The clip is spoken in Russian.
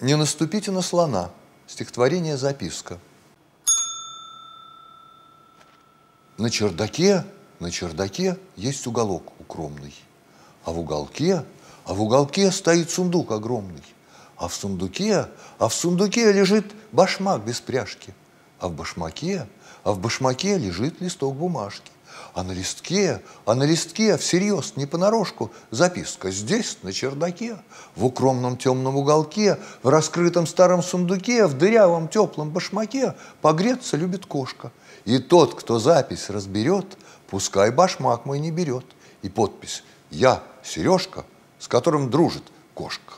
Не наступите на слона. Стихотворение «Записка». На чердаке, на чердаке есть уголок укромный. А в уголке, а в уголке стоит сундук огромный. А в сундуке, а в сундуке лежит башмак без пряжки. А в башмаке, а в башмаке лежит листок бумажки. А на листке, а на листке всерьез, не понарошку, записка здесь, на чердаке, в укромном темном уголке, в раскрытом старом сундуке, в дырявом теплом башмаке погреться любит кошка. И тот, кто запись разберет, пускай башмак мой не берет. И подпись «Я, Сережка», с которым дружит кошка.